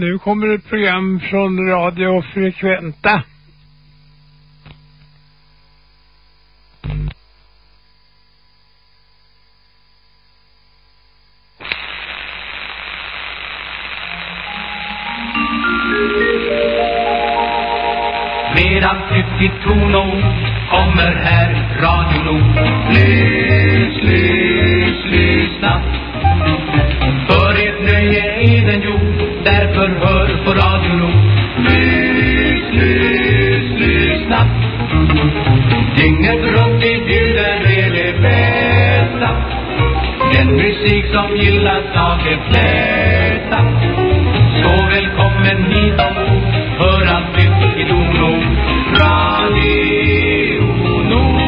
Nu kommer ett program från Radio Frekventa. Redan ut i tono kommer här Radio Nord. Lys, lys, som gillas av de flesta. Så välkommen hit ombord, hör allt nytt i Dono. Radio Nord.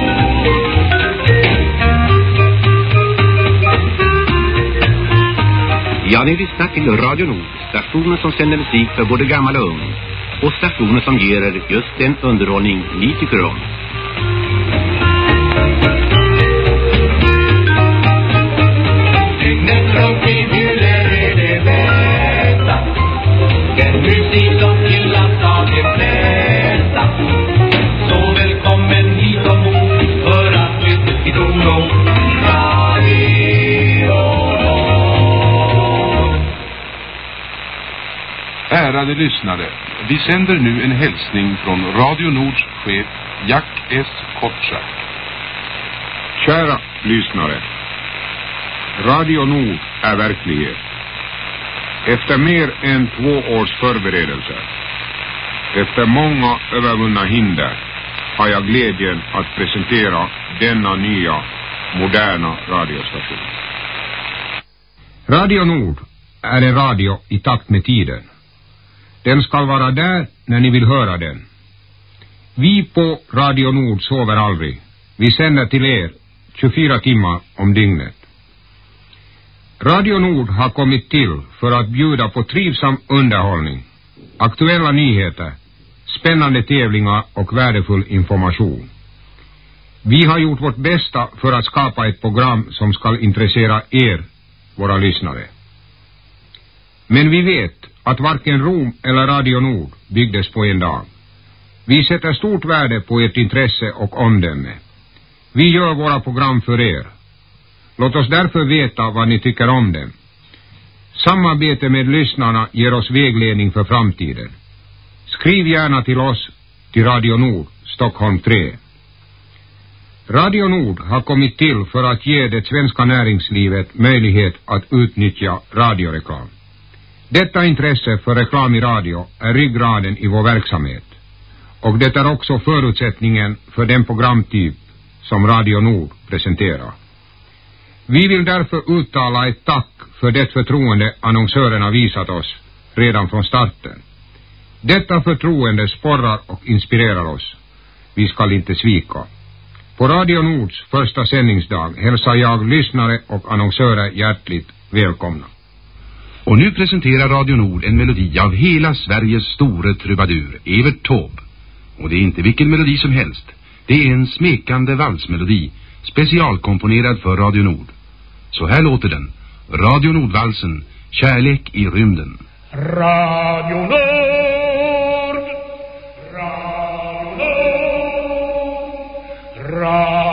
Ja, ni lyssnar till Radio Nord, stationen som sänder musik för både gammal och ung. Och stationen som ger er just den underhållning ni tycker om. Vi bjuder det bästa. Den musik som gillas av de flesta. Så välkommen hit ombord för att lyssna till Ärade lyssnare, vi sänder nu en hälsning från Radio Nords chef Jack S. Kotschack. Kära lyssnare. Radio Nord är verklighet. Efter mer än två års förberedelser, efter många övervunna hinder, har jag glädjen att presentera denna nya, moderna radiostation. Radio Nord är en radio i takt med tiden. Den ska vara där när ni vill höra den. Vi på Radio Nord sover aldrig. Vi sänder till er 24 timmar om dygnet. Radio Nord har kommit till för att bjuda på trivsam underhållning, aktuella nyheter, spännande tävlingar och värdefull information. Vi har gjort vårt bästa för att skapa ett program som ska intressera er, våra lyssnare. Men vi vet att varken Rom eller Radio Nord byggdes på en dag. Vi sätter stort värde på ert intresse och omdöme. Vi gör våra program för er. Låt oss därför veta vad ni tycker om dem. Samarbete med lyssnarna ger oss vägledning för framtiden. Skriv gärna till oss till Radio Nord, Stockholm 3. Radio Nord har kommit till för att ge det svenska näringslivet möjlighet att utnyttja radioreklam. Detta intresse för reklam i radio är ryggraden i vår verksamhet och det är också förutsättningen för den programtyp som Radio Nord presenterar. Vi vill därför uttala ett tack för det förtroende annonsörerna visat oss redan från starten. Detta förtroende sporrar och inspirerar oss. Vi skall inte svika. På Radio Nords första sändningsdag hälsar jag lyssnare och annonsörer hjärtligt välkomna. Och nu presenterar Radio Nord en melodi av hela Sveriges store trubadur, Evert Taube. Och det är inte vilken melodi som helst. Det är en smekande valsmelodi, Specialkomponerad för Radio Nord. Så här låter den. Radio Nordvalsen. Kärlek i rymden. Radio Nord. Radio Nord. Radio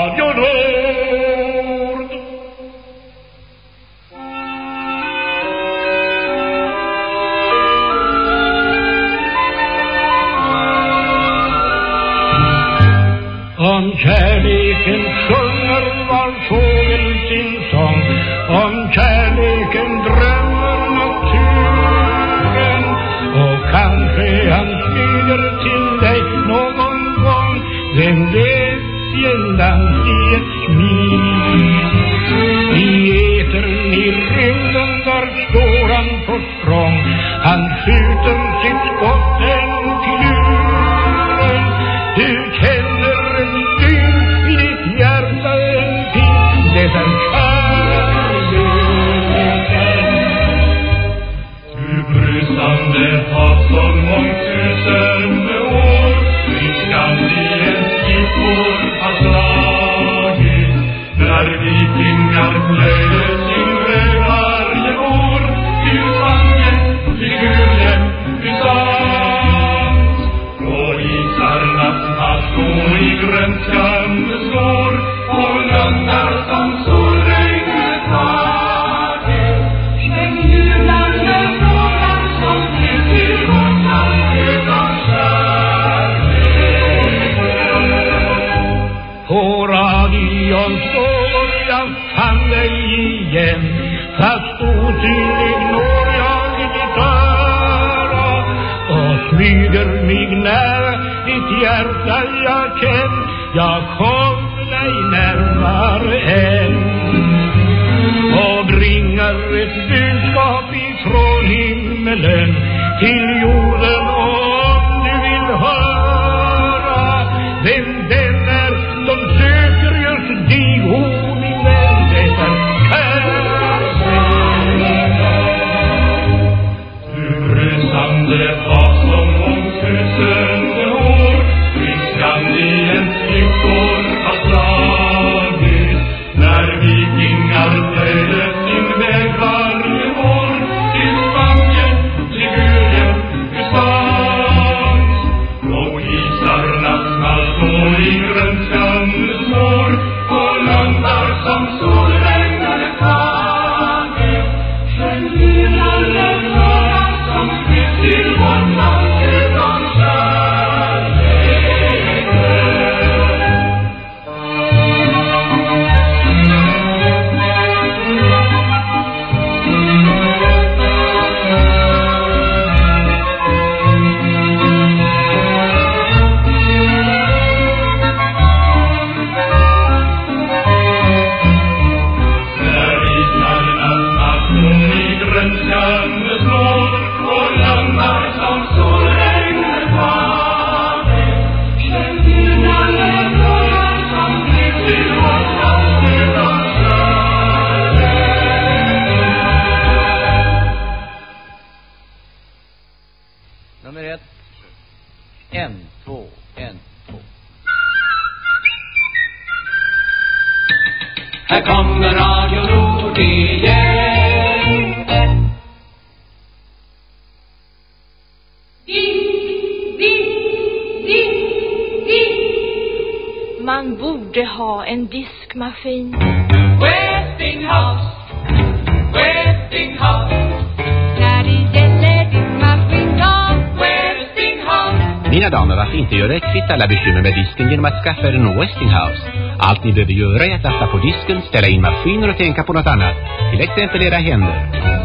fin. Mina damer, varför inte göra kvitt alla bekymmer med disken genom att skaffa er en Westinghouse? Allt ni behöver göra är att lasta på disken, ställa in maskiner och tänka på något annat. Till exempel era händer.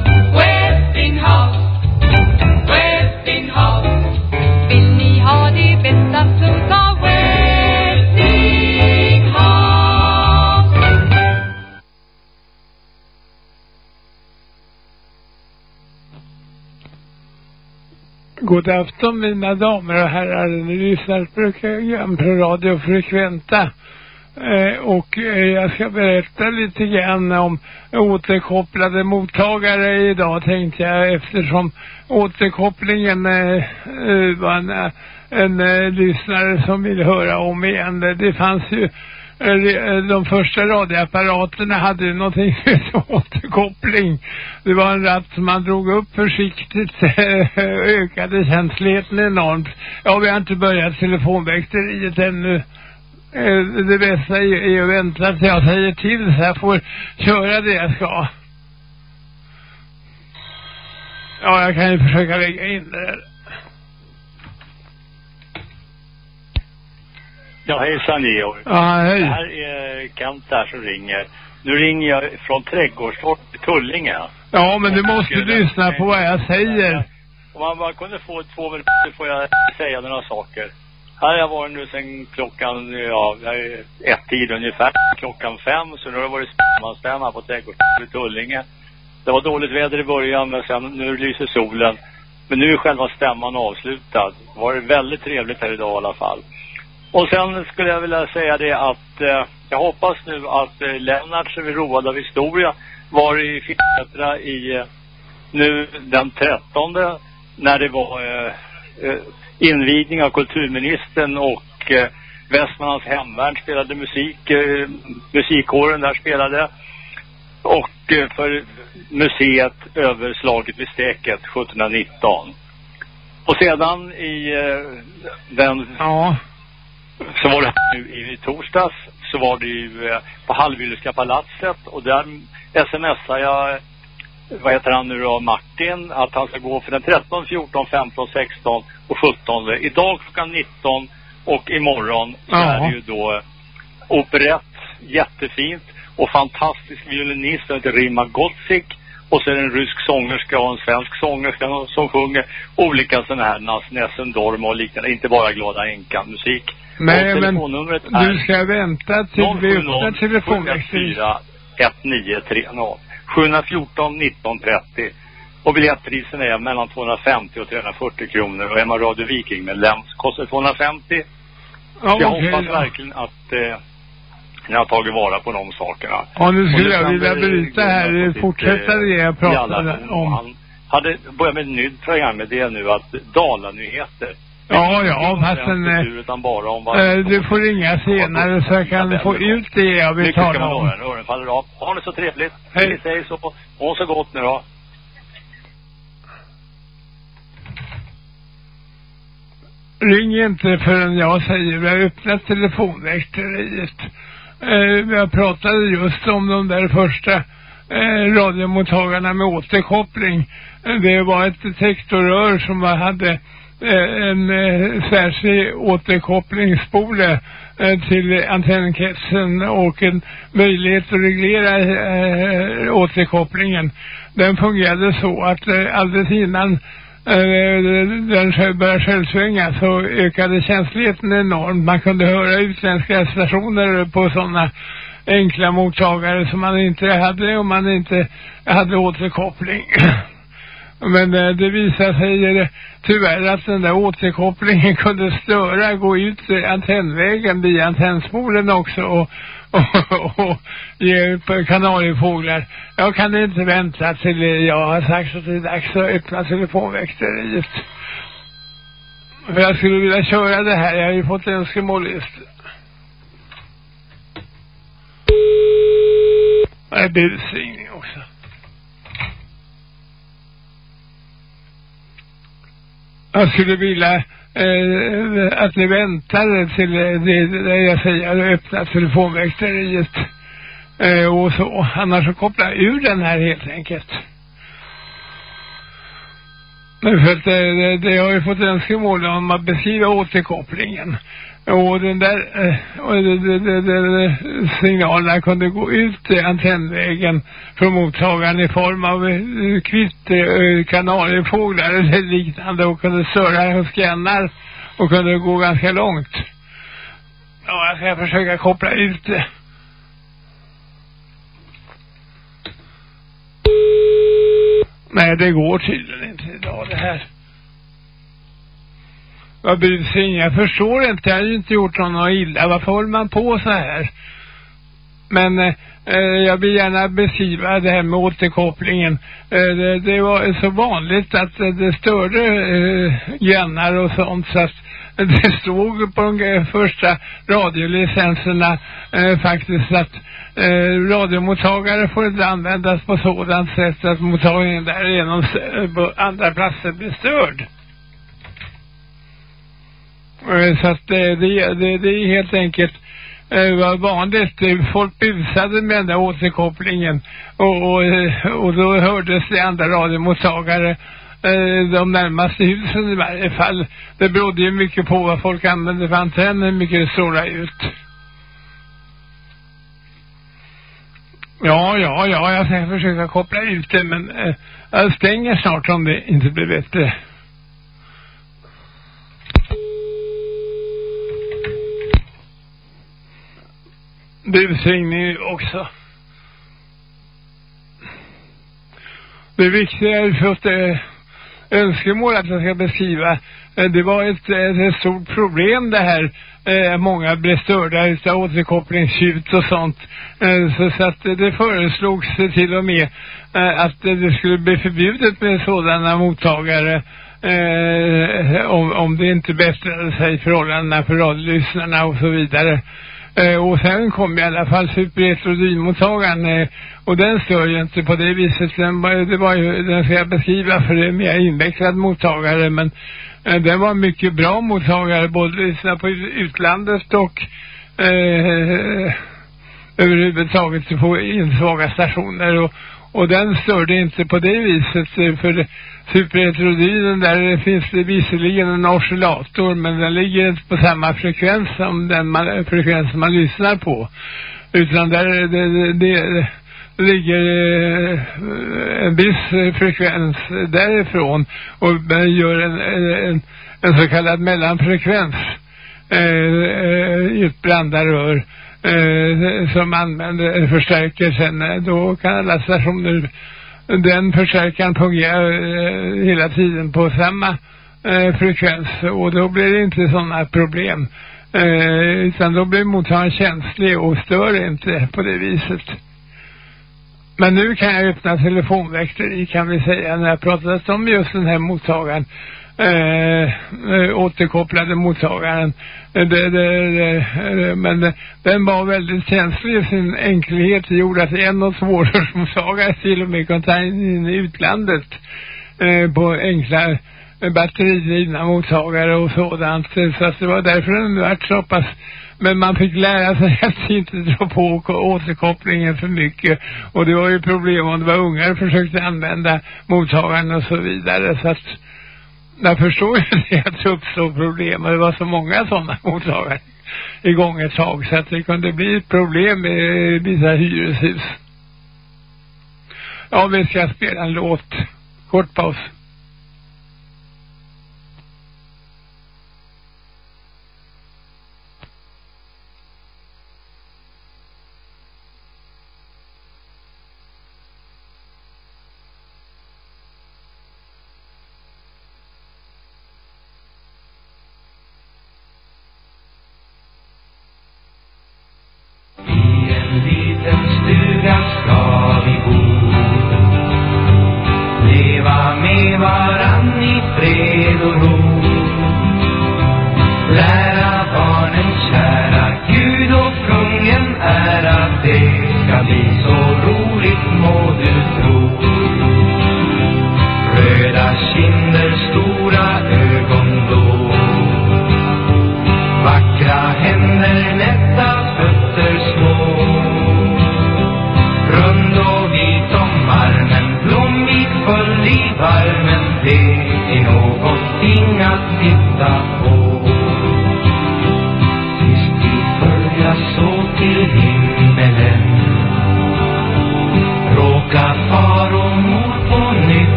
God afton mina damer och herrar, ni lyssnar på Radio Frekventa eh, och eh, jag ska berätta lite grann om återkopplade mottagare idag tänkte jag eftersom återkopplingen eh, eh var en, eh, en eh, lyssnare som vill höra om igen. Det fanns ju Eh, de första radioapparaterna hade ju någonting med hette återkoppling. Det var en ratt som man drog upp försiktigt, ökade känsligheten enormt. Ja, vi har inte börjat telefonväxteriet ännu. Eh, det bästa är är att vänta tills jag säger till så jag får köra det jag ska. Ja, jag kan ju försöka lägga in det där. Ja, hejsan Georg. Ja, hej. Det här är Kent där som ringer. Nu ringer jag från Trädgårdstorp i Tullinge. Ja, men du måste lyssna på vad jag säger. Om man bara kunde få två minuter får jag säga några saker. Här har jag varit nu sedan klockan, ja, ett tid ungefär, klockan fem. Så nu har det varit stämmanstämma på Trädgårdstorp i Tullinge. Det var dåligt väder i början men sen nu lyser solen. Men nu är själva stämman avslutad. Det var väldigt trevligt här idag i alla fall. Och sen skulle jag vilja säga det att eh, jag hoppas nu att eh, Lennart som är road av historia var i Fittra i eh, nu den 13 när det var eh, eh, invigning av kulturministern och eh, Västmanlands hemvärn spelade musik, eh, musikkåren där spelade och eh, för museet överslaget vid Stäket 1719. Och sedan i eh, den Ja så var det här nu i, torsdags så var det ju eh, på Hallwylska palatset och där smsar jag vad heter han nu då, Martin, att han ska gå för den 13, 14, 15, 16 och 17. Idag klockan 19 och imorgon så Ja. är det ju då operett, jättefint och fantastisk violinist som heter Rima Gotzik. Och så är det en rysk sångerska och en svensk sångerska som sjunger olika sådana här Nas Nessendorm och liknande, inte bara Glada Änkan musik. Nej, men du ska vänta till vi öppnar telefonväxteriet. 1930. 714 1930. Och biljettprisen är mellan 250 och 340 kronor. Och är man Radio Viking-medlem kostar det 250. Ja, jag okej hoppas då. verkligen att eh, ni har tagit vara på de sakerna. Ja, nu skulle jag vilja vi bryta här, fortsätta eh, det jag alla pratade om. Han hade börjat med ett nytt program med det nu att Dalanyheter. Ja, ja, Inte fast om en, svensk kultur, utan bara om vad Eh, Du får ringa senare så jag kan få ut det jag vill tala om. öronen faller av. Ha det så trevligt. Hej. Vi säger så. Ha så gott nu då. Ring inte förrän jag säger vi har öppnat telefonväxteriet. Eh, jag pratade just om de där första eh, radiomottagarna med återkoppling. Eh, Det var ett detektorrör som hade Eh, en eh, särskild återkopplingsspole eh, till antennkretsen och en möjlighet att reglera eh, återkopplingen. Den fungerade så att eh, alldeles innan eh, den började självsvänga så ökade känsligheten enormt. Man kunde höra utländska stationer på sådana enkla mottagare som man inte hade om man inte hade återkoppling. Men eh, det visade sig eh, tyvärr att den där återkopplingen kunde störa, gå ut eh, antennvägen via antennspolen också och, och, och ge upp kanariefåglar. Jag kan inte vänta till eh, jag har sagt att det är dags att öppna telefonväxteriet. För jag skulle vilja köra det här, jag har ju fått önskemållistor. Det är busringning också. Jag skulle vilja eh, att ni väntar till eh, det, det jag säger öppna telefonväxteriet eh, och så. Annars så kopplar jag ur den här helt enkelt. För att det, det, det har ju fått önskemål om att beskriva återkopplingen. Och den där eh, och de, de, de, signalerna kunde gå ut antennvägen från mottagaren i form av eh, kvitter, eh, kanariefåglar eller liknande och kunde störa hos grannar och kunde gå ganska långt. Ja, jag ska försöka koppla ut det. Nej, det går tydligen inte idag det här. Vad busing, jag förstår inte, jag har ju inte gjort någon illa. Varför håller man på så här? Men eh, jag vill gärna beskriva det här med återkopplingen. Eh, det, det var så vanligt att det störde eh, grannar och sånt så att det stod på de första radiolicenserna eh, faktiskt att eh, radiomottagare får inte användas på sådant sätt att mottagningen därigenom på andra platser blir störd. Eh, så att det, det, det, det är helt enkelt eh, var vanligt. Folk busade med den där återkopplingen och, och, och då hördes det andra radiomottagare de närmaste husen i varje fall. Det berodde ju mycket på vad folk använde för antenner, hur mycket det strålade ut. Ja, ja, ja, jag ska försöka koppla ut det men jag stänger snart om det inte blir bättre. Busringning också. Det viktiga är för att det önskemål att jag ska beskriva. Eh, det var ett, ett stort problem det här. Eh, många blev störda utav återkopplingstjut och sånt. Eh, så, så att det föreslogs till och med eh, att det skulle bli förbjudet med sådana mottagare eh, om, om det inte bättrade sig förhållandena för radiolyssnarna och så vidare. Eh, och sen kom i alla fall superetrodinmottagaren eh, och den stör ju inte på det viset. Den, det var ju, den ska jag beskriva för det är mer invecklad mottagare men eh, den var mycket bra mottagare både på utlandet och eh, överhuvudtaget på insvaga stationer och, och den störde inte på det viset eh, för superheterodynen där finns det visserligen en oscillator men den ligger inte på samma frekvens som den man, frekvens man lyssnar på. Utan där eh, det, det, det, ligger eh, en viss frekvens därifrån och gör en, en, en så kallad mellanfrekvens eh, i ett blandarör eh, som använder eh, förstärkelsen, eh, då kan alla stationer den förstärkaren fungerar eh, hela tiden på samma eh, frekvens. Och då blir det inte sådana problem. Eh, utan då blir mottagaren känslig och stör inte på det viset. Men nu kan jag öppna telefonväxter kan vi säga när jag pratat om just den här mottagaren. Eh, eh, återkopplade mottagaren. Eh, det, det, det, men den var väldigt känslig i sin enkelhet. Det gjorde att en och mottagare till och med kunde ta in i utlandet eh, på enkla eh, batteridrivna mottagare och sådant. Så att det var därför den var så pass men man fick lära sig att inte dra på återkopplingen för mycket. Och det var ju problem om det var ungar försökte använda mottagaren och så vidare. Så att jag förstår ju det att det uppstod problem och det var så många sådana mottagare igång ett tag så att det kunde bli ett problem med vissa hyreshus. Ja, vi ska spela en låt. Kort paus.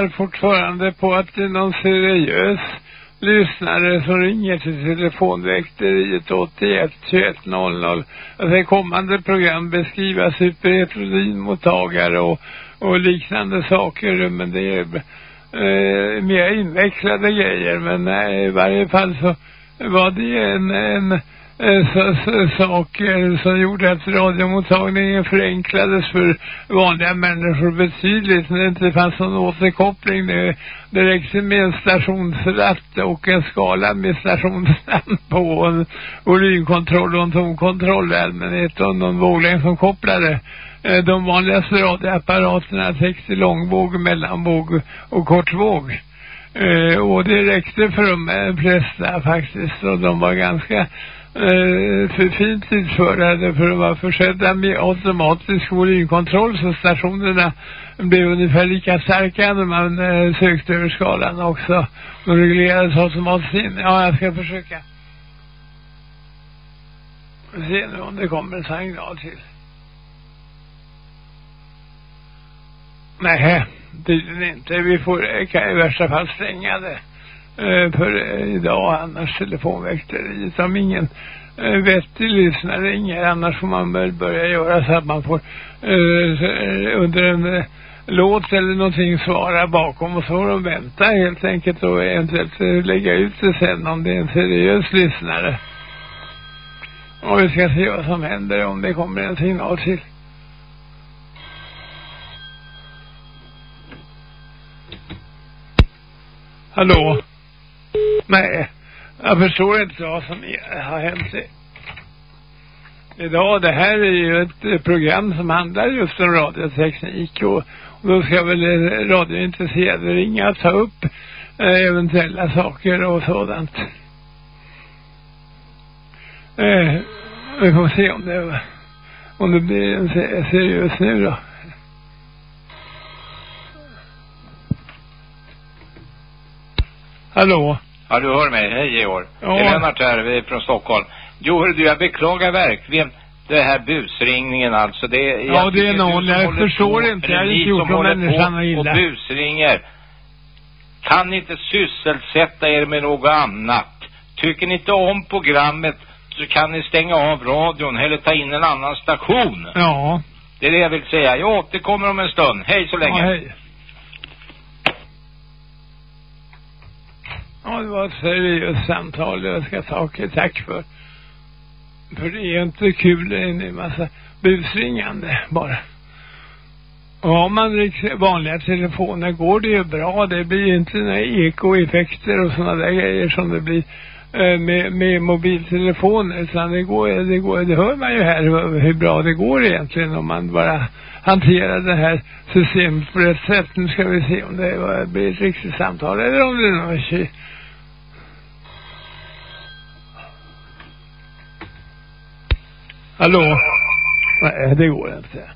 Väntar fortfarande på att det är någon seriös lyssnare som ringer till telefonväkteriet 81 21 00. Alltså kommande program beskriva superheterodinmottagare och, och liknande saker. Men det är eh, mer invecklade grejer. Men nej, i varje fall så var det en, en Eh, saker som eh, gjorde att radiomottagningen förenklades för vanliga människor betydligt när det inte fanns någon återkoppling. Det, det räckte med en stationsratt och en skala med stationsnamn på och en volymkontroll och en tonkontroll i allmänhet och någon våglängd som kopplade eh, de vanligaste radioapparaterna 60 långvåg, mellanvåg och kortvåg. Och det räckte för de flesta faktiskt och de var ganska eh, för fint utförande för de var försedda med automatisk volymkontroll så stationerna blev ungefär lika starka när man eh, sökte över skalan också. De reglerades automatiskt in. Ja, jag ska försöka se nu om det kommer en signal till. Nej, tydligen inte. Vi får eh, kan i värsta fall stänga det Eh, för eh, idag annars telefonväkteriet. Om ingen eh, vettig lyssnare ringer annars får man väl börja göra så att man får eh, eh, under en eh, låt eller någonting svara bakom och så får de vänta helt enkelt och eventuellt lägga ut det sen om det är en seriös lyssnare. Och vi ska se vad som händer om det kommer en signal till. Hallå? Nej, jag förstår inte vad som har hänt. i- Idag, det här är ju ett program som handlar just om radioteknik och, och då ska väl radiointresserade ringa och ta upp eh, eventuella saker och sådant. Eh, vi får se om det, om det blir en seriös nu då. Hallå? Ja, du hör mig. Hej Georg. Ja. Det är Lennart här, vi är från Stockholm. Jo, hörru du, jag beklagar verkligen det här busringningen alltså. Det, är- Ja, det är någon. Jag förstår på, inte. Jag ni inte gjort håller människan illa. och busringer. Kan ni inte sysselsätta er med något annat? Tycker ni inte om programmet så kan ni stänga av radion eller ta in en annan station. Ja. Det är det jag vill säga. Jag återkommer om en stund. Hej så länge. Ja, hej. Ja, det var ett seriöst samtal. Jag ska tacka tack för. För det är ju inte kul. Det är en massa busringande bara. Och har man riks- vanliga telefoner går det ju bra. Det blir inte några ekoeffekter och sådana där grejer som det blir eh, med, med mobiltelefoner. Utan det går, det går, det hör man ju här hur, hur bra det går egentligen om man bara hanterar det här systemet på rätt sätt. Nu ska vi se om det blir ett riktigt samtal eller om det är någon Hallå? Nej, det går inte.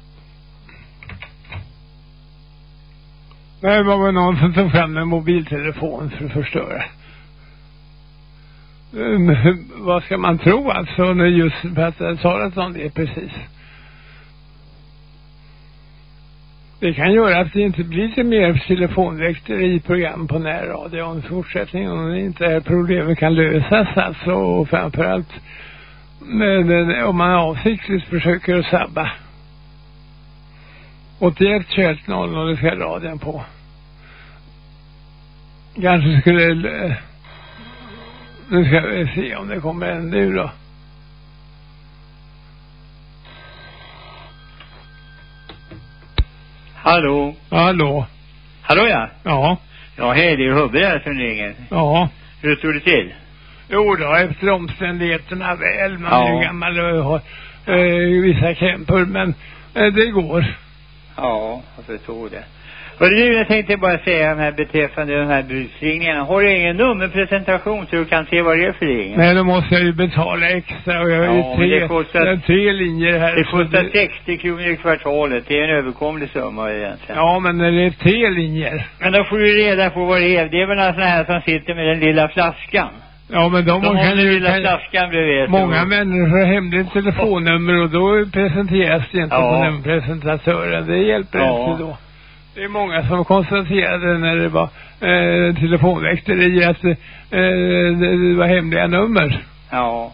Nej, det var väl någon som tog fram en mobiltelefon för att förstöra. Men, vad ska man tro alltså när just Petter att det är om det precis? Det kan göra att det inte blir lite mer telefonväxter i program på närradion i fortsättningen om det inte problemet kan lösas alltså och framförallt men, men, om man avsiktligt försöker att sabba 81 21 00 ska radion på kanske skulle eh, nu ska vi se om det kommer en nu då Hallå? Hallå? Hallå ja? Ja. Ja, hej, det är Hubbe som ringer. Ja. Hur står det till? Jo då, efter omständigheterna väl. Man Ja. är ju gammal och har eh, vissa krämpor, men eh, det går. Ja, jag förstår det. Hörru du, jag tänkte bara säga här beträffande de här busringningarna. Har du ingen nummerpresentation så du kan se vad det är för ring? Nej, då måste jag ju betala extra och jag har Ja, ju tre, det kostar- tre linjer här. Det kostar 60 kronor i kvartalet. Det är en överkomlig summa egentligen. Ja, men det är tre linjer. Men då får du reda på vad det är. Det är väl några sådana här som sitter med den lilla flaskan. Ja, men de, De kan den ju... lilla Kan, flaskan bredvid. många människor har hemligt telefonnummer och då presenteras det inte Ja. på nummerpresentatören. Det hjälper Ja. inte då. Det är många som konstaterade när det var eh, telefonväkteri att eh, det var hemliga nummer. Ja.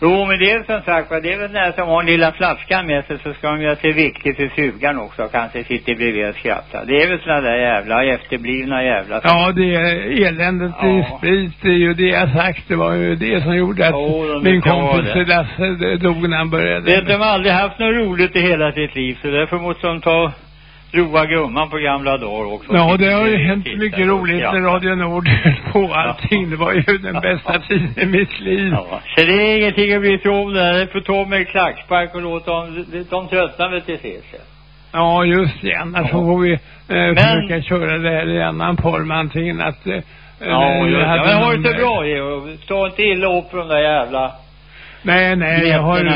Jo, men det är som sagt det är väl den här som har den lilla flaskan med sig så ska de göra sig viktig för sugaren också och kanske sitter bredvid och skrattar. Det är väl såna där jävla efterblivna jävla... Ja, det är eländet i Ja. sprit. Det är ju det jag sagt. Det var ju det som gjorde att de min kompis. Lasse dog när han började. Vet de har aldrig haft något roligt i hela sitt liv så därför måste de ta roa gumman på gamla dagar också. Ja, det har ju hänt mycket roligt skrattar. Radio Nord på allting. Det var ju den bästa tiden i mitt liv. Ja, så det är ingenting att sig om. Det får ta med klackspark och låta dem, de tröttnar väl till sist. Ja, just det. Annars så får vi eh, försöka köra det här i annan form. Antingen att... Eh, Ja, just det. Men någon, det så bra, Georg. Ta inte illa upp för de där jävla... Nej, nej, jag har ju...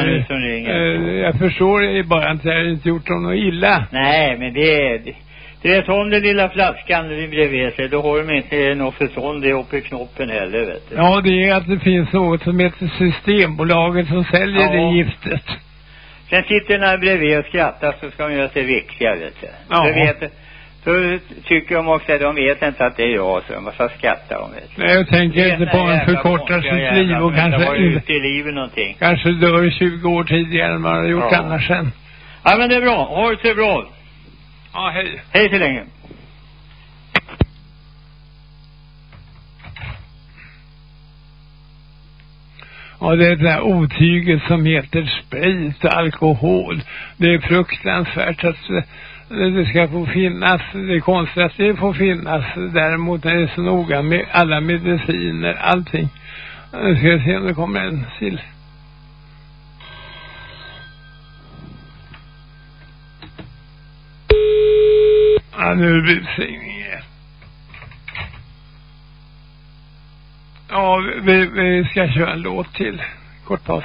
Eh, jag förstår det bara inte. Jag har inte gjort något illa. Nej, men det är... det- Du vet om den lilla flaskan bredvid sig, då har de inte något förstånd det uppe i knoppen heller, vet du. Ja, det är att det finns något som heter Systembolaget som säljer Ja. det giftet. Sen sitter den här bredvid och skrattar så ska de göra sig viktiga, vet du. Ja. Så vet så tycker de också att de vet inte att det är jag, så de ska skratta de vet. Nej, jag tänker inte på en förkortar sitt liv och kanske ute i livet någonting. kanske dör 20 år tidigare än man har gjort Ja. annars sen. Ja, men det är bra. Ha det så bra. Ja, hej. Hej så länge. Ja, det är det där otyget som heter sprit och alkohol. Det är fruktansvärt att det ska få finnas. Det är konstigt att det får finnas. Däremot är det så noga med alla mediciner, allting. Nu ska vi se om det kommer en till. Ja, nu är det busringning igen. Ja, vi, vi ska köra en låt till. Kort paus.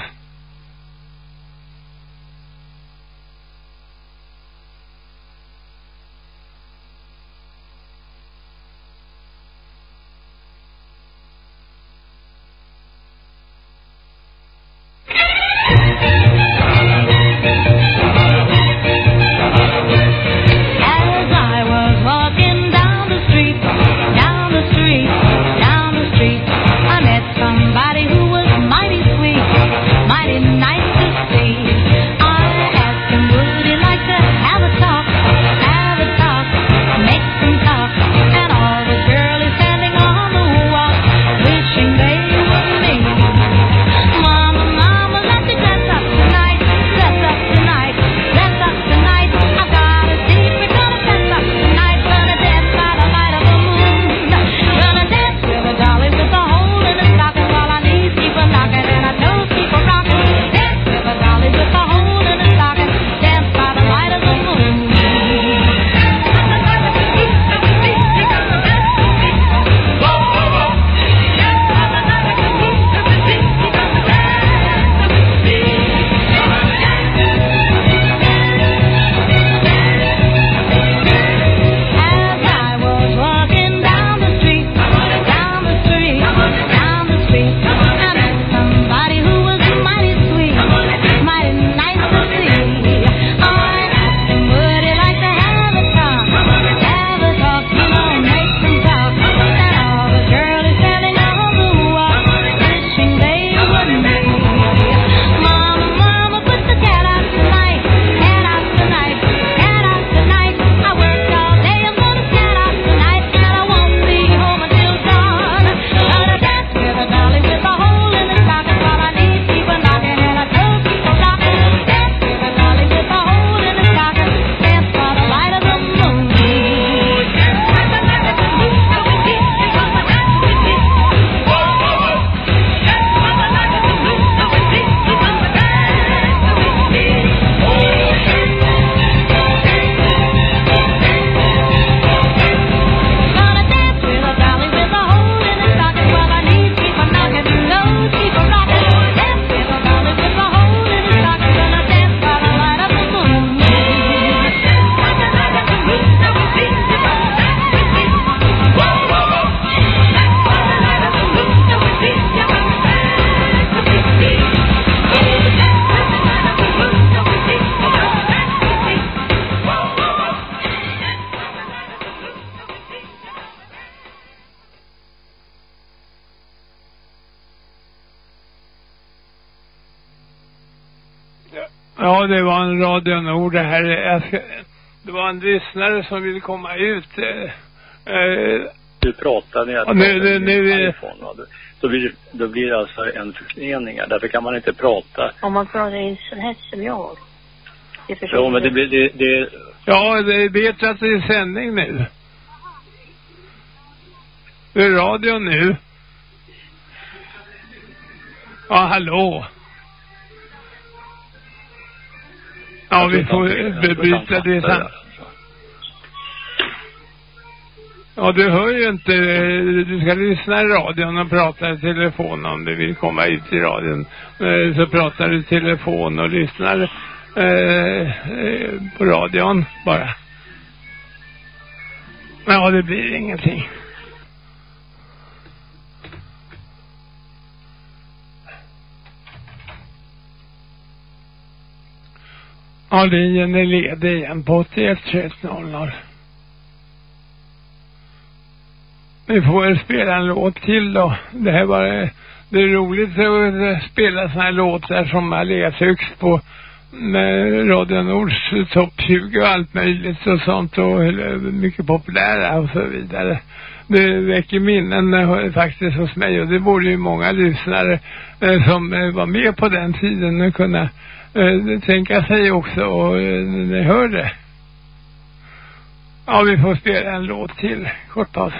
Det här. Ska, det var en lyssnare som ville komma ut. Eh, eh, Du pratar när jag nu- nu- nu är- iPhone, va? Då blir, då blir det alltså en förklenning här. Därför kan man inte prata. Om man pratar i en sån här som jag är Jo, men det blir, det, det, ja, det vet att det är sändning nu. Det är radio nu. Ja, hallå. Ja, vi får bebryta det sen. Ja, du hör ju inte. Du ska lyssna i radion och prata i telefon om du vill komma ut i radion. Eh, Så pratar du i telefon och lyssnar eh, eh, på radion bara. Ja, det blir ingenting. Ja, linjen är ledig igen på 81 2100. Vi får väl spela en låt till då. Det här var det är roligt att spela såna här låtar som har legat högst på med Radio Nords topp 20 och allt möjligt och sånt och eller mycket populära och så vidare. Det väcker minnen eh, faktiskt hos mig och det borde ju många lyssnare eh, som eh, var med på den tiden kunna eh, tänka sig också och eh, när ni hör det. Ja, vi får spela en låt till. Kort paus.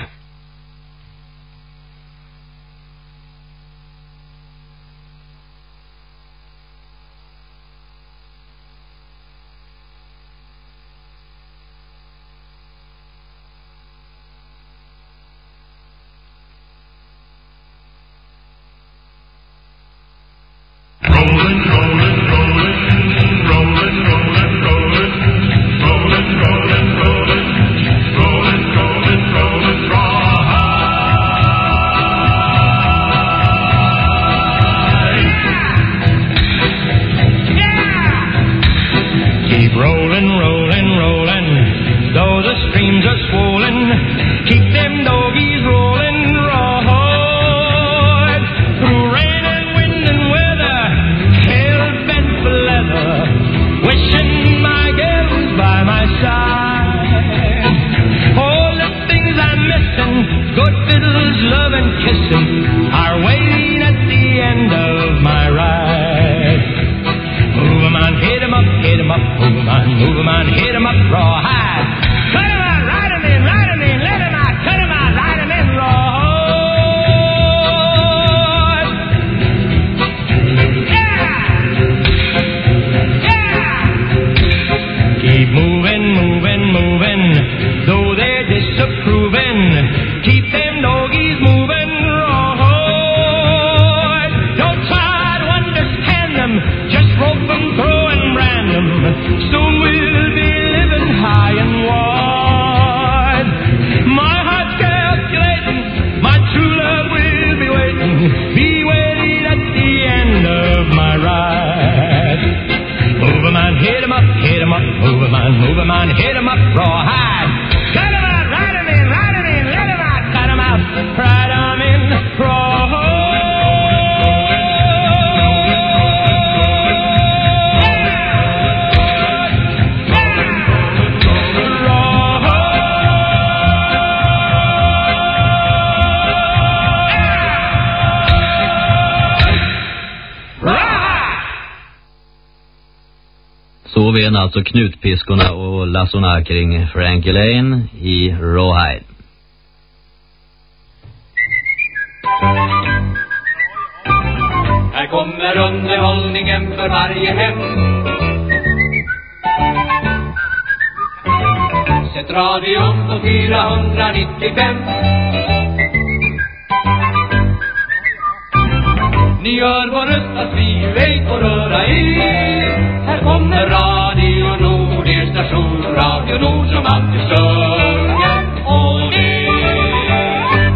Rolling, alltså knutpiskorna och lassorna kring Frank Lane i Rawhide. Här kommer underhållningen för varje hem. Sätt radion på 495 Ni gör vår röst att vi ej får röra er. Här kommer radion Radio Nord, er station Radio Nord som alltid sjunger och ler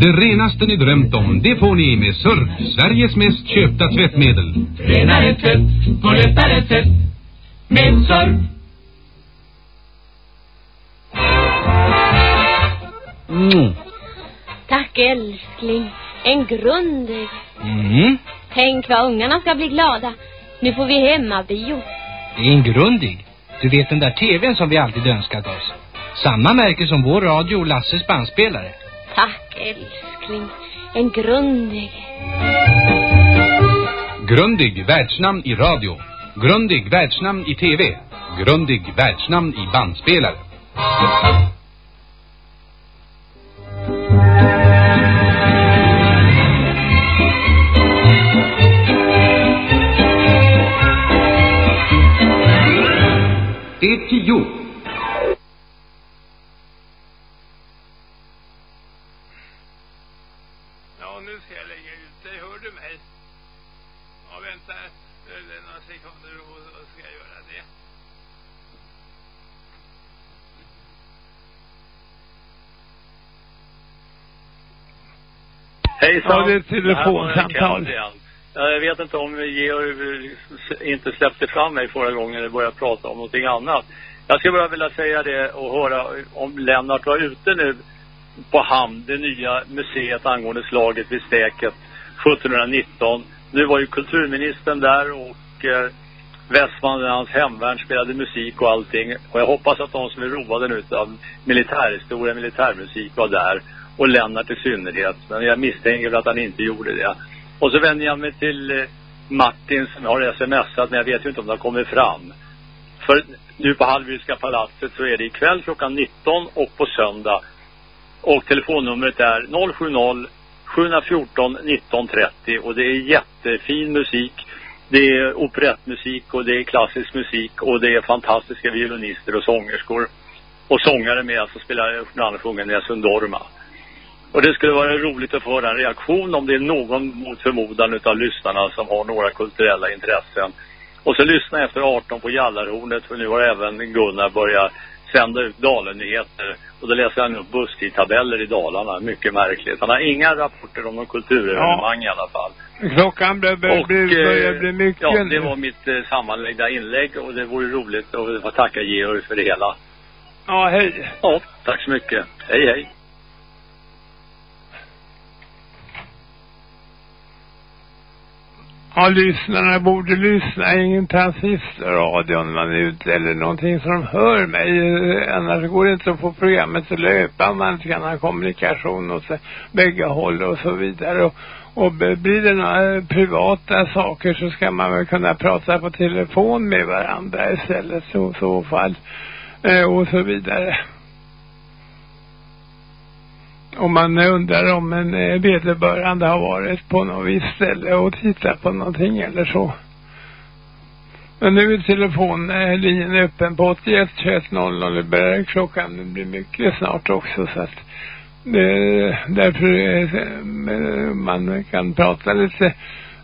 Det renaste ni drömt om, det får ni med Surf, Sveriges mest köpta tvättmedel. Renare tvätt på lättare sätt med surf. Mm. Tack älskling. En grundig. Mm. Tänk vad ungarna ska bli glada. Nu får vi hemmabio. Det är en grundig. Du vet den där tvn som vi alltid önskat oss. Samma märke som vår radio och Lasses bandspelare. Tack älskling. En grundig. Grundig världsnamn i radio. Grundig världsnamn i tv. Grundig världsnamn i bandspelare. Det är tio. Ja, nu ska jag lägga ut dig. Hör du mig? Ja, vänta eh, några sekunder och då ska jag göra det. Hejsan. Ja, det är ett telefonsamtal. Ja. Jag vet inte om Georg inte släppte fram mig förra gången eller började prata om någonting annat. Jag skulle bara vilja säga det och höra om Lennart var ute nu på Hamn, det nya museet angående slaget vid Stäket 1719. Nu var ju kulturministern där och eh, och hans hemvärn, spelade musik och allting. Och jag hoppas att de som är roade nu av militärhistoria, militärmusik var där. Och Lennart i synnerhet. Men jag misstänker väl att han inte gjorde det. Och så vänder jag mig till eh, Martin som har smsat men jag vet ju inte om det har kommit fram. För nu på Hallwylska palatset så är det ikväll klockan 19 och på söndag. Och telefonnumret är 070 714 1930 och det är jättefin musik. Det är operettmusik och det är klassisk musik och det är fantastiska violinister och sångerskor. Och sångare med så spelar bland annat sjunger Nessun Dorma. Och det skulle vara roligt att få höra en reaktion om det är någon mot förmodan utav lyssnarna som har några kulturella intressen. Och så lyssna efter 18 på Jallarhornet för nu har även Gunnar börjat sända ut Dalennyheter. Och då läser han upp busstidtabeller i Dalarna. Mycket märkligt. Han har inga rapporter om någon kulturevenemang i alla fall. Klockan bör, bör, Och, blir, börjar eh, bli mycket Ja, det var mitt eh, sammanläggda inlägg och det vore roligt att få tacka Georg för det hela. Ja, hej. Ja, tack så mycket. Hej, hej. Ja, lyssnarna borde lyssna. Ingen transistorradio när man är ute eller någonting så de hör mig. Annars går det inte att få programmet att löpa om man inte kan ha kommunikation åt så, bägge håll och så vidare. Och, och blir det några eh, privata saker så ska man väl kunna prata på telefon med varandra istället så, så fall. Eh, och så vidare. Om man undrar om en eh, vederbörande har varit på något visst ställe och tittat på någonting eller så. Men nu är telefonlinjen öppen på 81 21 00. Det börjar klockan bli mycket snart också så att det, därför eh, eh, man kan prata lite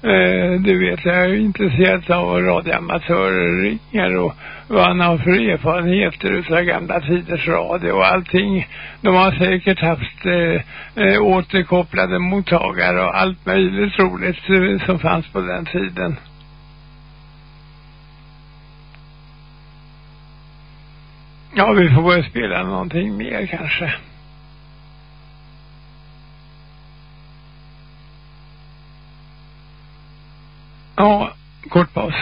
Eh, du vet, jag är intresserad av radioamatörer ringer och vad han har för erfarenheter utav gamla tiders radio och allting. De har säkert haft eh, eh, återkopplade mottagare och allt möjligt roligt eh, som fanns på den tiden. Ja, vi får börja spela någonting mer kanske. Ja, kort paus.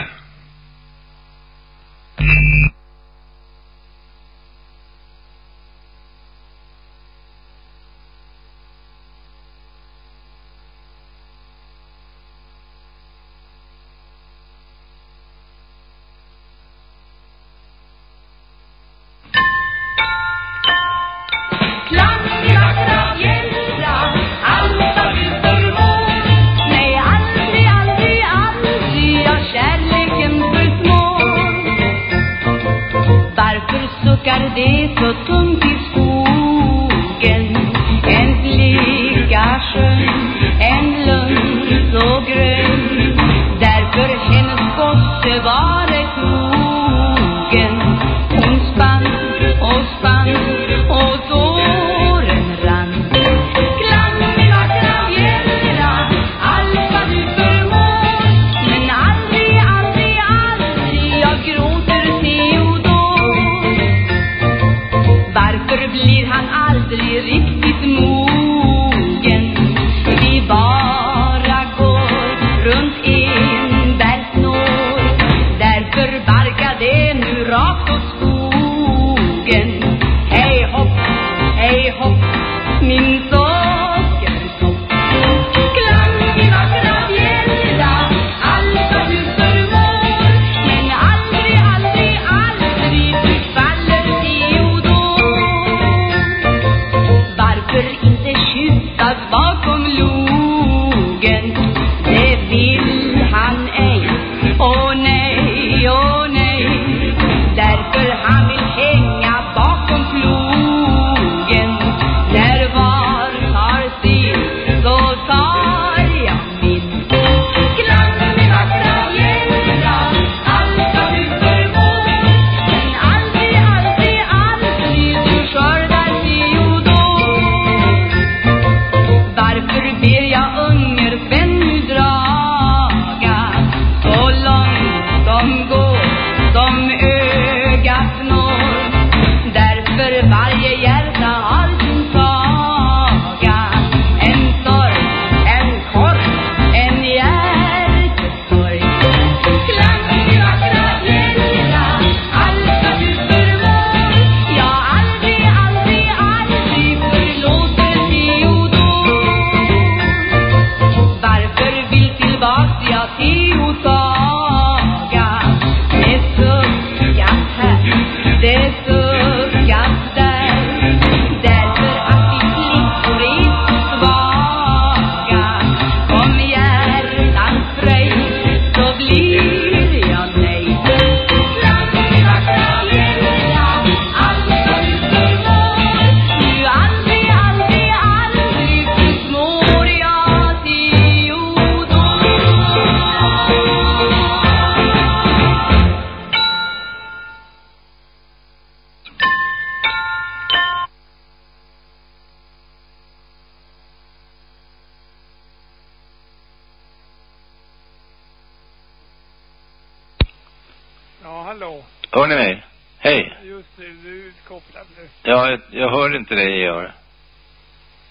Jag, jag hör inte dig, gör.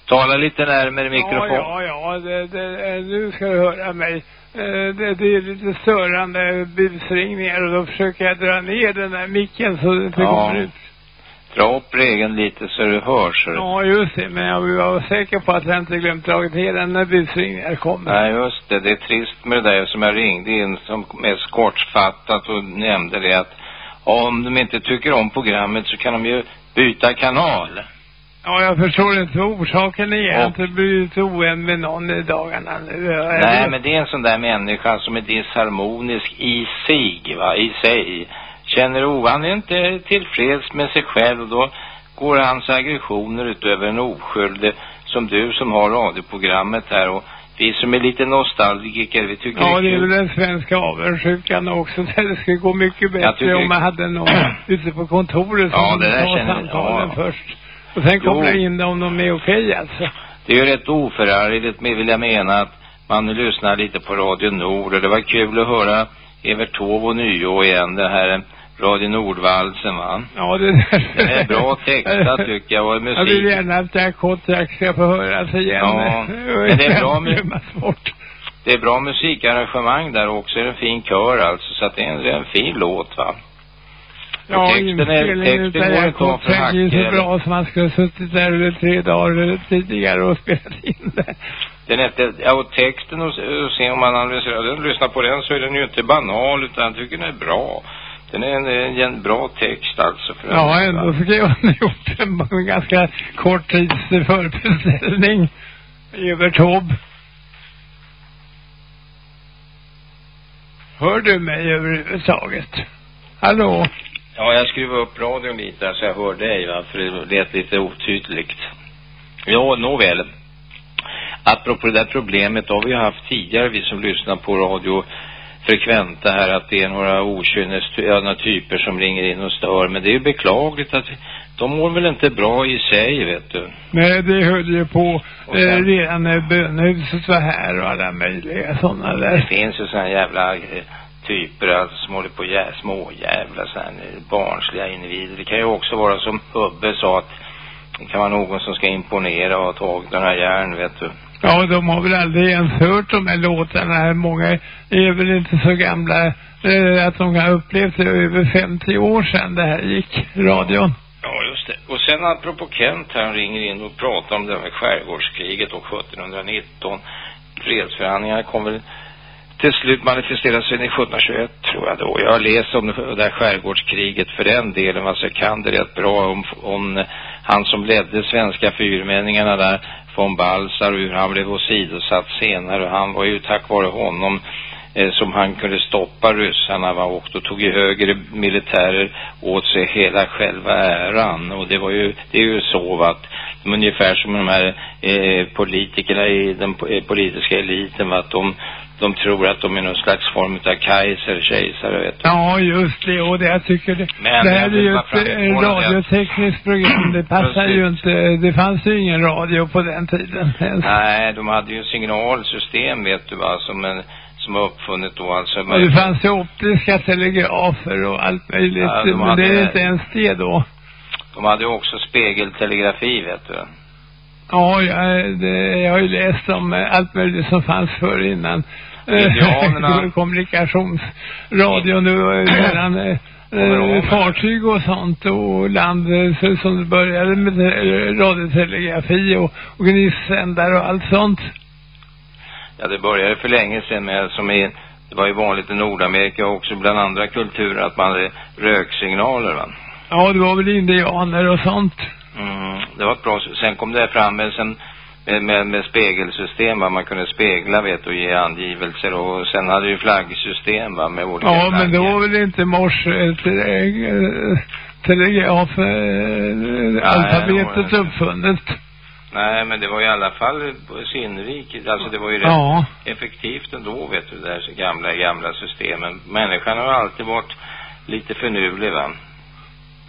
Tala lite närmare mikrofon. Ja, ja, ja, det, det, eh, nu ska du höra mig. Eh, Det, det är lite störande busringningar och då försöker jag dra ner den där micken så det inte Ja. kommer ut. Dra upp regeln lite så du hörs. Ja, just det. Men jag vara säker på att jag inte glömt dragit ner den när busringningar kommer. Nej, just det. Det är trist med det där som jag ringde in som mest kortfattat och nämnde det att om de inte tycker om programmet så kan de ju byta kanal. Ja, jag förstår inte orsaken är. Jag har inte blivit oen med någon i dagarna nu. Jag, Nej, men det är en sån där människa som är disharmonisk i sig, va, i sig. Känner o, han är inte tillfreds med sig själv och då går hans aggressioner utöver en oskyldig som du som har radioprogrammet här och vi som är lite nostalgiker, vi tycker Ja, det är väl den svenska avundsjukan också. Det skulle gå mycket bättre om man hade någon ute på kontoret Ja, som det där känner- samtalen ja. först. Och sen koppla in om de är okej alltså. Det är ju rätt oförargligt med, vill jag mena, att man lyssnar lite på Radio Nord och det var kul att höra Evert Taube och Nyå igen, det här Radio Nordvalsen va. Ja, det. Den är bra textat tycker jag och Jag vill musik. gärna att Jack Kotiak ska få höras igen. Ja, men det är bra med-. Det är bra musikarrangemang där också, det är en fin kör alltså, så att det är en, det är en fin låt va. Ja, texten är- texten går inte av för Kotiak är ju hacker, så bra som man skulle ha suttit där under tre dagar tidigare och spelat in det. Den är ja och texten och, och se om man analyserar den, lyssnar på den så är den ju inte banal utan jag tycker den är bra. Den är en, en, en bra text alltså för Ja, ändå skrev han gjort en ganska kort tids förbeställning. Evert Taube. Hör du mig överhuvudtaget? Hallå? Ja, jag skruvade upp radion lite här så jag hör dig va, för det lät lite otydligt. Ja, nåväl. Apropå det där problemet har vi haft tidigare, vi som lyssnar på radio frekventa här, att det är några okynnes, ja, några typer som ringer in och stör. Men det är ju beklagligt att de mår väl inte bra i sig, vet du. Nej, det höll ju på Och eh, sen- redan när bönehuset var här och alla möjliga sådana Det där. finns ju sådana jävla eh, typer alltså, som håller på jä små jävla sådana här barnsliga individer. Det kan ju också vara som Hubbe sa att det kan vara någon som ska imponera och ha tagit den här järn, vet du. Ja, de har väl aldrig ens hört de här låtarna. Många är väl inte så gamla eh, att de har upplevt det över 50 år sedan det här gick, radion. Ja, just det. Och sen apropå Kent här, han ringer in och pratar om det här med skärgårdskriget och 1719. Fredsförhandlingarna kom väl till slut manifesteras sig 1721 tror jag då. Jag har läst om det där skärgårdskriget för den delen, alltså jag kan det rätt bra om, om han som ledde svenska fyrmänningarna där, von Balsar och hur han blev åsidosatt senare. Han var ju tack vare honom eh, som han kunde stoppa ryssarna va och då tog ju högre militärer åt sig hela själva äran och det var ju, det är ju så va, att ungefär som de här eh, politikerna i den eh, politiska eliten va, att de, de tror att de är någon slags form av kejsare, kejsare vet du. Ja, just det. Och det jag tycker det, Men det här är ju ett eh, radiotekniskt program. Det passar ju inte. Det fanns ju ingen radio på den tiden. Nej, de hade ju signalsystem vet du va, som en, som var uppfunnet då alltså. Och det fanns ju optiska telegrafer och allt möjligt. Ja, de men hade- det är inte ens det då. De hade ju också spegeltelegrafi vet du. Ja, jag, det, jag har ju läst om allt möjligt som fanns förr innan. Indianerna. Kommunikationsradio nu mellan eh, eh, fartyg och sånt och land eh, som började med radiotelegrafi och, och gnissändare och allt sånt. Ja, det började för länge sedan med, som i, det var ju vanligt i Nordamerika och också bland andra kulturer att man hade röksignaler va. Ja, det var väl indianer och sånt. Mm, det var ett bra, sen kom det fram med, sen, med, med, med spegelsystem va, man kunde spegla vet och ge angivelser och sen hade ju flaggsystem va, med olika Ja, flaggor. men då var väl inte morse eh, tele, eh, telegraf eh, det alfabetet det. uppfunnet. Nej, men det var i alla fall sinnrikt, alltså det var ju Ja. effektivt ändå vet du, det där gamla, gamla systemen. Människan har alltid varit lite finurlig va.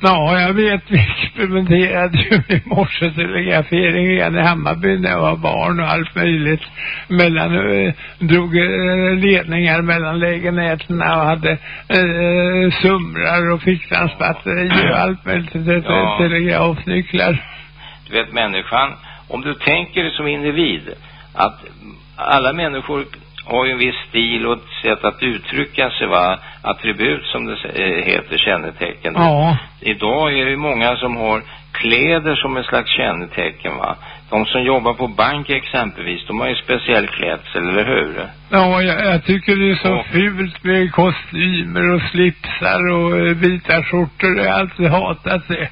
Ja, jag vet. Vi experimenterade ju i morse telegrafering redan i Hammarby när jag var barn och allt möjligt. Mellan, eh, drog eh, ledningar mellan lägenheterna och hade eh, sumrar och fickdansbatterier och allt möjligt. Te- Ja. Telegrafnycklar. Du vet människan, om du tänker som individ, att alla människor har ju en viss stil och ett sätt att uttrycka sig va, attribut som det eh, heter, kännetecken. Ja. Idag är det många som har kläder som en slags kännetecken va. De som jobbar på bank exempelvis, de har ju speciell klädsel, eller hur? Ja, jag, jag tycker det är så fult med kostymer och slipsar och eh, vita skjortor. Jag har alltid hatat det.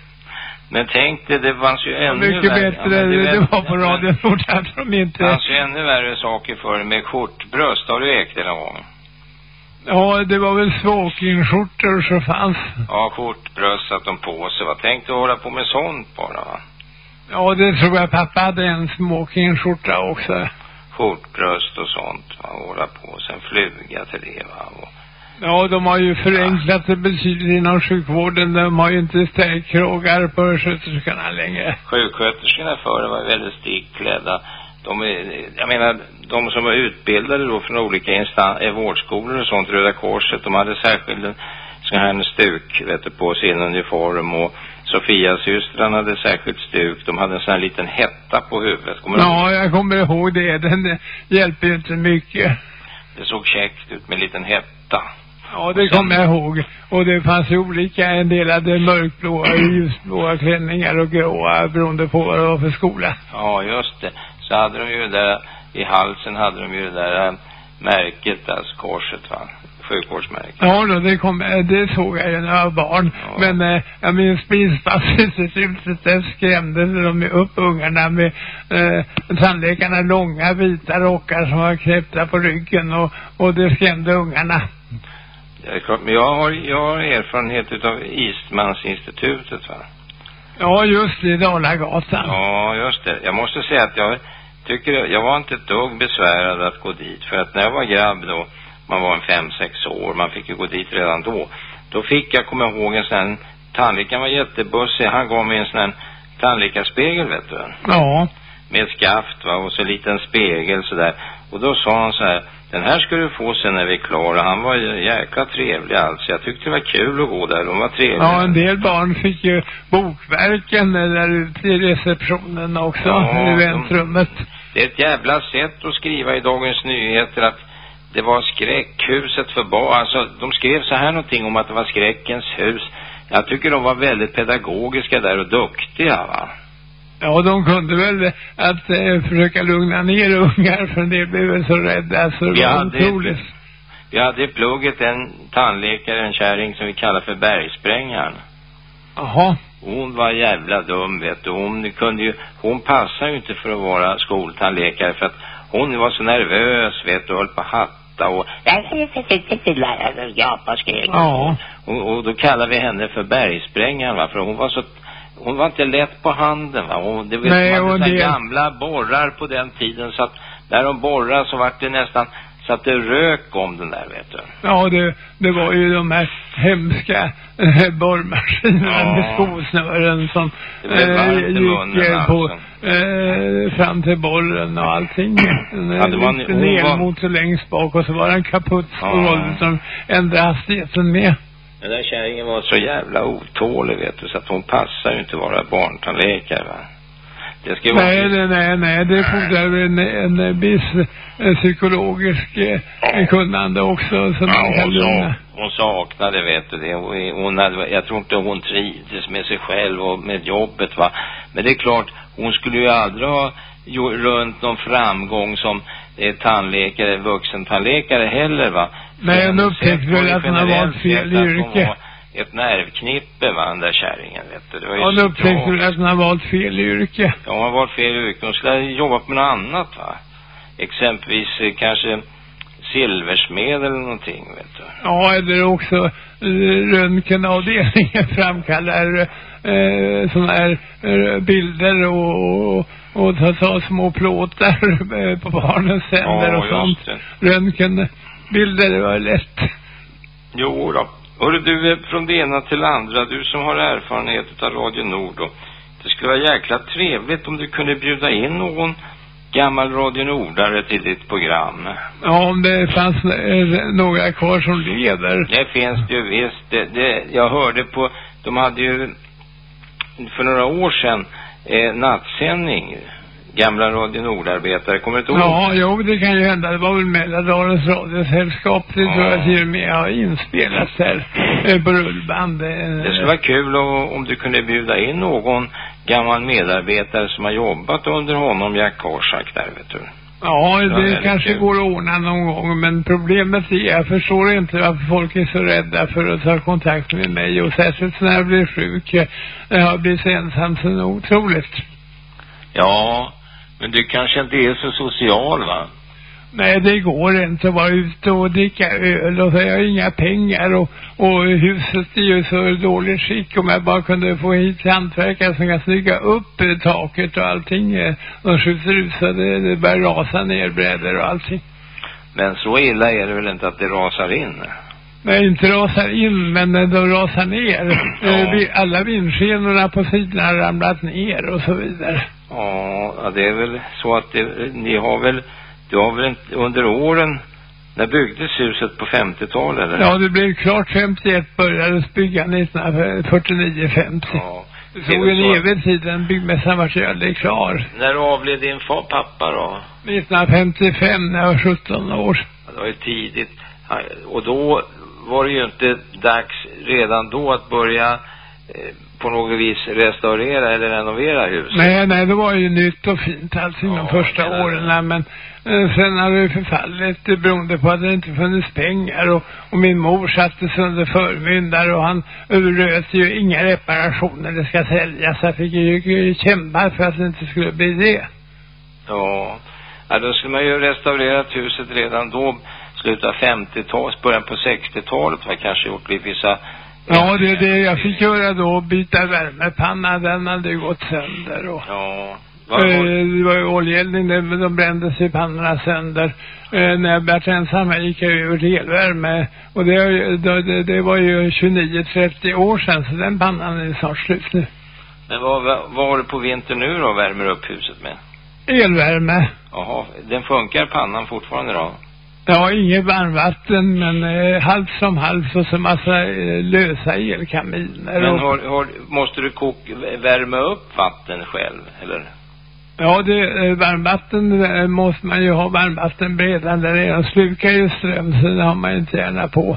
Men tänk dig, det fanns ju ännu Mycket värre. bättre men det, det var på Radio Nord. Hade de Det inte... fanns ju ännu värre saker förr med skjortbröst. Har du ägt det någon gång? Ja, det var väl smokingskjortor så fanns. Ja, skjortbröst satt de på sig. Vad tänkte du hålla på med sånt bara va? Ja, det tror jag pappa hade en smokingskjorta också. Skjortbröst och sånt va? Hålla på sig en fluga till det va? Och, Ja, de har ju förenklat det betydligt inom sjukvården. De har ju inte stärkkrågar på sköterskorna längre. sjuksköterskorna förr var väldigt stickklädda. De är, jag menar, de som var utbildade då från olika instan- eh, vårdskolor och sånt, Röda Korset, de hade särskild en sån här stuk, vet du, på sin uniform och Sofia-systrarna hade särskilt stuk. De hade en sån här liten hetta på huvudet. Kommer? Ja, jag kommer ihåg det. Den hjälper ju inte mycket. Det såg käckt ut med en liten hetta. Ja, det kommer jag ihåg. Och det fanns ju olika, en del hade mörkblåa, ljusblåa klänningar och gråa beroende på vad det var för skola. Ja, just det. Så hade de ju det där, i halsen hade de ju det där äh, märket, alltså korset va? Sjukvårdsmärket. Ja då, det, kom, eh, det såg jag ju när jag var barn. Men eh, jag minns Bilspassinstitutet, där skrämde de upp ungarna med eh, tandläkarna långa vita rockar som var knäppta på ryggen och, och det skrämde ungarna. Klart, men jag har, jag har erfarenhet utav Eastmansinstitutet va? Ja, just det, Dalagatan. Ja, just det. Jag måste säga att jag tycker, jag var inte ett dugg besvärad att gå dit. För att när jag var grabb då, man var en fem, sex år, man fick ju gå dit redan då. Då fick jag, kommer jag ihåg, en sån här, tandläkaren var jättebussig, han gav mig en sån här tandläkarspegel vet du. Ja. Med skaft va, och så en liten spegel sådär. Och då sa han så här, den här ska du få sen när vi är klara. Han var jäkla trevlig alltså. Jag tyckte det var kul att gå där, de var trevliga. Ja, en del barn fick ju bokverken där ute i receptionen också, Ja, i väntrummet. Det är ett jävla sätt att skriva i Dagens Nyheter att det var skräckhuset för barn. Alltså, de skrev så här någonting om att det var skräckens hus. Jag tycker de var väldigt pedagogiska där och duktiga va. Ja, de kunde väl att eh, försöka lugna ner ungar för del blev väl så rädda så det Ja, var det- otroligt. Vi hade i plugget en tandläkare, en kärring som vi kallar för bergsprängaren. Jaha. Hon var jävla dum vet du. Hon kunde ju, hon passade ju inte för att vara skoltandläkare för att hon var så nervös vet du, och höll på att hatta och. Ja. Och, och då kallade vi henne för bergsprängaren va, för hon var så hon var inte lätt på handen va. Och det vet Nej, man det- gamla borrar på den tiden så att när de borrade så vart det nästan så att det rök om den där vet du. Ja, det, det var ju de här hemska eh, borrmaskinerna Ja. med skosnören som i gick eh, på, eh, fram till bollen och allting. Ja, det var en- hon var- elmotor längst bak och så var det en kaputt Ja. som ändrade hastigheten med. Den där kärringen var så jävla otålig vet du så att hon passar ju inte vara barntandläkare va. Det ska ju vara Nej, nej, nej, nej, det fordrar en, en viss eh, psykologisk eh, kunnande också som man kan hon, lugna. hon saknade vet du det. Hon, hade, jag tror inte hon trivdes med sig själv och med jobbet va. Men det är klart, hon skulle ju aldrig ha jo, runt någon framgång som eh, tandläkare, vuxentandläkare heller va. Nej, hon upptäckte väl att hon har valt fel yrke. Ett nervknippe va, den där kärringen vet du. Det var Hon upptäckte väl att hon har valt fel yrke. Ja, hon har valt fel yrke. Hon skulle ha jobbat med något annat va. Exempelvis eh, kanske silversmed eller någonting vet du. Ja, eller också eh, röntgenavdelningen framkallar eh, sådana här eh, bilder och, och, och tar ta små plåtar på barnens händer Ja, och sånt. Röntgenbilder, det var lätt. Jo då. Hörru du, eh, från det ena till det andra, du som har erfarenhet av Radio Nord och det skulle vara jäkla trevligt om du kunde bjuda in någon gammal Radio Nordare till ditt program. Ja, om det fanns eh, några kvar som lever. Det finns det ju visst. Det, det, jag hörde på, de hade ju för några år sedan eh, nattsändning. Gamla Radio Nordarbetare, kommer du ihåg? Ja, jo, det kan ju hända. Det var väl Mälardalens radiosällskap. Det tror jag till och med har inspelat här eh, på rullband. Eh, Det skulle vara kul om, om du kunde bjuda in någon gammal medarbetare som har jobbat under honom, Jack Korsak där, vet du. Ja, det kanske går att ordna någon gång, men problemet är, jag förstår inte varför folk är så rädda för att ta kontakt med mig och särskilt när jag blir sjuk. Jag- har blivit ensam så otroligt. Ja, men du kanske inte är så social va? Nej, det går inte att vara ute och dricka öl och så har jag inga pengar och, och huset är ju så dåligt skick om jag bara kunde få hit hantverkare som kan snygga upp eh, taket och allting. eh, De skjuter ut så det, det börjar rasa ner brädor och allting. Men så illa är det väl inte att det rasar in? Nej, inte rasar in, men eh, de rasar ner. Eh, vi- Alla vindskenorna på sidorna har ramlat ner och så vidare. Ja, ja, det är väl så att det, ni har väl, du har väl inte under åren, när byggdes huset på 50-talet eller? Ja, det blev klart 51 började bygga 1949-50. Ja. Det Det tog en evig tid, den byggmässan var aldrig klar. När avled din far, pappa då? 1955 när jag var 17 år. Ja, Det var ju tidigt. Ja, Och då var det ju inte dags redan då att börja eh, på något vis restaurera eller renovera huset. Nej, nej, det var ju nytt och fint allting de första åren, men sen har det förfallit det beroende på att det inte funnits pengar och, och min mor sattes under förmyndare och han överröt ju inga reparationer, det ska säljas. Jag fick ju, kämpa för att det inte skulle bli det. Ja. ja, då skulle man ju restaurerat huset redan då, slutet av 50-talet, början på 60-talet, var kanske gjort lite vissa Ja, det är det jag fick göra då, byta värmepanna, den hade ju gått sönder och Ja. Eh, det var ju oljeeldning, men de brändes ju pannorna sönder. Eh, när jag började ensam här gick jag över till elvärme. Och det, det, det, var ju 29-30 år sedan, så den pannan är snart slut nu. Men vad, vad, vad har du på vintern nu då, värmer upp huset med? Elvärme. Jaha, den funkar pannan fortfarande då? Ja, inget varmvatten, men eh, halvt som halvt och så massa eh, lösa elkaminer. Men har, har, måste du koka, värma upp vatten själv, eller? Ja, det, eh, varmvatten eh, måste man ju ha varmvattenberedande där nere. De slukar ju ström, så det har man ju inte gärna på.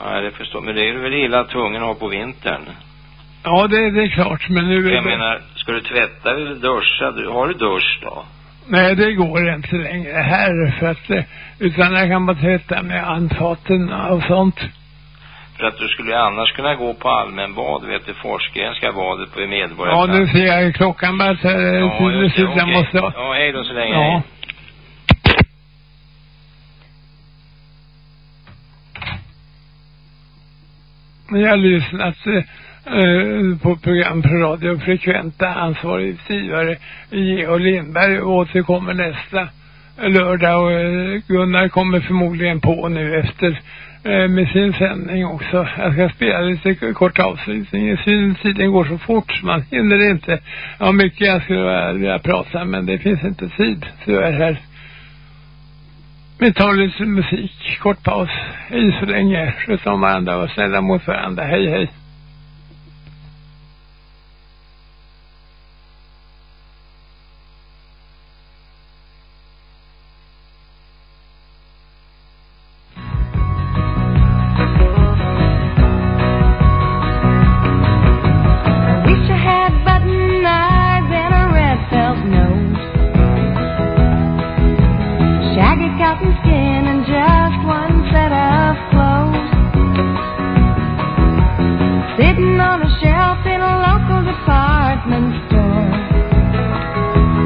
Ja, det förstår Men det är väl illa tvungen att ha på vintern? Ja, det, det är klart, men nu... Jag menar, ska du tvätta eller duscha? Du, har du dusch då? Nej, det går inte längre här för att, eh, utan jag kan bara tvätta med handfaten och sånt. För att du skulle annars kunna gå på allmänbad, vet du, Forsgrenska badet på Ja, Medborgarplatsen. nu ser jag klockan bara så Ja, ja, just det, okej. måste. Ja, hej då så länge. Ja. Hej. Men jag har lyssnat eh, på program på Radio Frekventa, ansvarig utgivare Georg Lindberg återkommer nästa lördag och eh, Gunnar kommer förmodligen på nu efter Eh, med sin sändning också. Jag ska spela lite kort avslutning. Tiden går så fort så man hinner inte. Jag har mycket jag skulle vilja prata men det finns inte tid tyvärr här. Vi tar lite musik, kort paus. Hej så länge. Sköt om varandra och var snälla mot varandra. Hej hej.